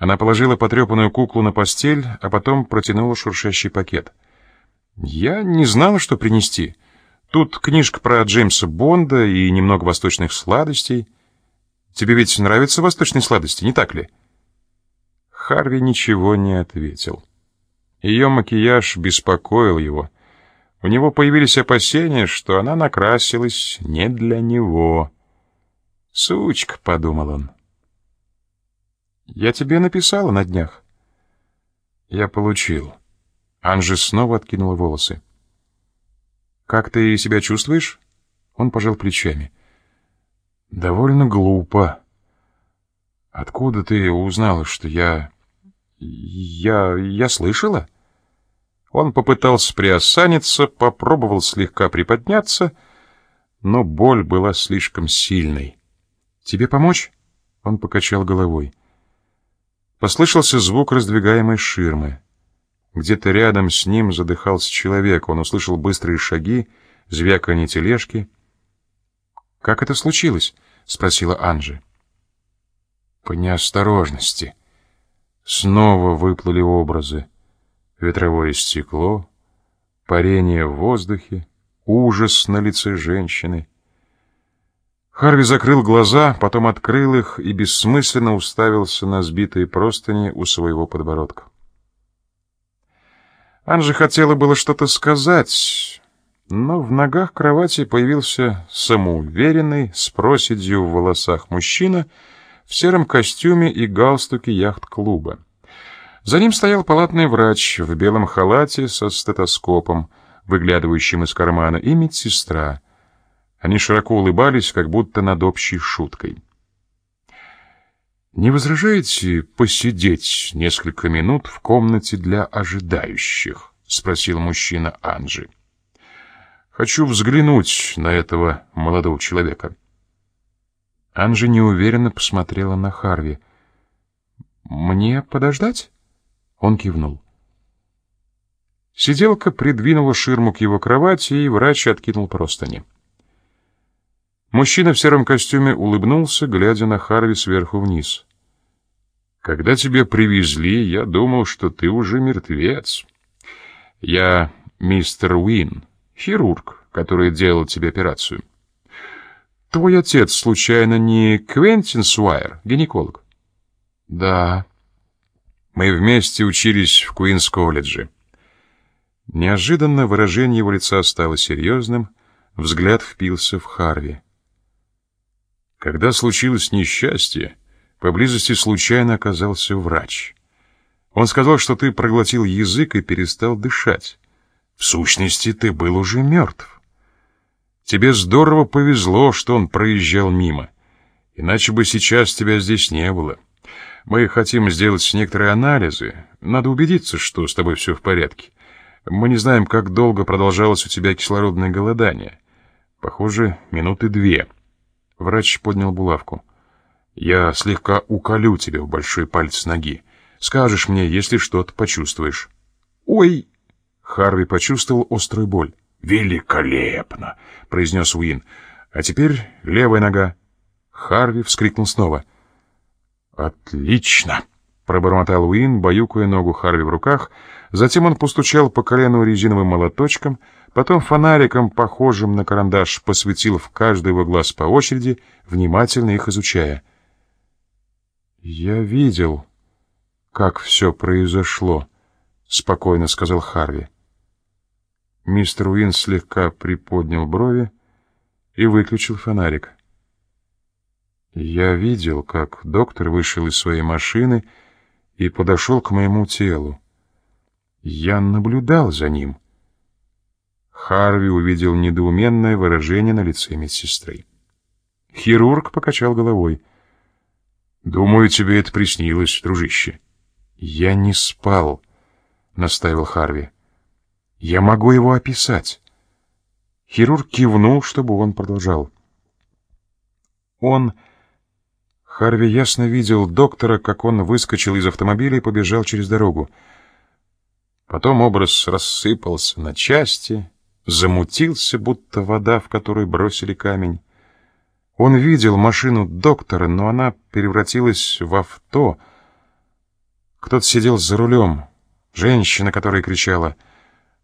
Она положила потрепанную куклу на постель, а потом протянула шуршащий пакет. «Я не знала, что принести. Тут книжка про Джеймса Бонда и немного восточных сладостей. Тебе ведь нравятся восточные сладости, не так ли?» Харви ничего не ответил. Ее макияж беспокоил его. У него появились опасения, что она накрасилась не для него. «Сучка», — подумал он. Я тебе написала на днях. Я получил. Анжи снова откинула волосы. Как ты себя чувствуешь? Он пожал плечами. Довольно глупо. Откуда ты узнала, что я... Я... я слышала? Он попытался приосаниться, попробовал слегка приподняться, но боль была слишком сильной. «Тебе помочь?» Он покачал головой. Послышался звук раздвигаемой ширмы. Где-то рядом с ним задыхался человек. Он услышал быстрые шаги, звяканье тележки. «Как это случилось?» — спросила Анжи. «По неосторожности». Снова выплыли образы. Ветровое стекло, парение в воздухе, ужас на лице женщины — Харви закрыл глаза, потом открыл их и бессмысленно уставился на сбитые простыни у своего подбородка. Анжи хотела было что-то сказать, но в ногах кровати появился самоуверенный, с проседью в волосах мужчина в сером костюме и галстуке яхт-клуба. За ним стоял палатный врач в белом халате со стетоскопом, выглядывающим из кармана, и медсестра — они широко улыбались, как будто над общей шуткой. «Не возражаете посидеть несколько минут в комнате для ожидающих?» — спросил мужчина Анжи. «Хочу взглянуть на этого молодого человека». Анжи неуверенно посмотрела на Харви. «Мне подождать?» Он кивнул. Сиделка придвинула ширму к его кровати, и врач откинул простыни. Мужчина в сером костюме улыбнулся, глядя на Харви сверху вниз. «Когда тебя привезли, я думал, что ты уже мертвец. Я мистер Уин, хирург, который делал тебе операцию. Твой отец, случайно, не Квентин Суайер, гинеколог?» «Да». «Мы вместе учились в Куинс-колледже». Неожиданно выражение его лица стало серьезным, взгляд впился в Харви. Когда случилось несчастье, поблизости случайно оказался врач. Он сказал, что ты проглотил язык и перестал дышать. В сущности, ты был уже мертв. Тебе здорово повезло, что он проезжал мимо. Иначе бы сейчас тебя здесь не было. Мы хотим сделать некоторые анализы. Надо убедиться, что с тобой все в порядке. Мы не знаем, как долго продолжалось у тебя кислородное голодание. Похоже, минуты две. Врач поднял булавку. «Я слегка уколю тебя в большой палец ноги. Скажешь мне, если что-то почувствуешь». «Ой!» Харви почувствовал острую боль. «Великолепно!» — произнес Уин. «А теперь левая нога». Харви вскрикнул снова. «Отлично!» — пробормотал Уин, баюкая ногу Харви в руках. Затем он постучал по колену резиновым молоточком — Потом фонариком, похожим на карандаш, посветил в каждый его глаз по очереди, внимательно их изучая. «Я видел, как все произошло», — спокойно сказал Харви. Мистер Уин слегка приподнял брови и выключил фонарик. «Я видел, как доктор вышел из своей машины и подошел к моему телу. Я наблюдал за ним». Харви увидел недоуменное выражение на лице медсестры. Хирург покачал головой. «Думаю, тебе это приснилось, дружище». «Я не спал», — настаивал Харви. «Я могу его описать». Хирург кивнул, чтобы он продолжал. Он... Харви ясно видел доктора, как он выскочил из автомобиля и побежал через дорогу. Потом образ рассыпался на части, замутился, будто вода, в которую бросили камень. Он видел машину доктора, но она превратилась в авто. Кто-то сидел за рулем. Женщина, которая кричала —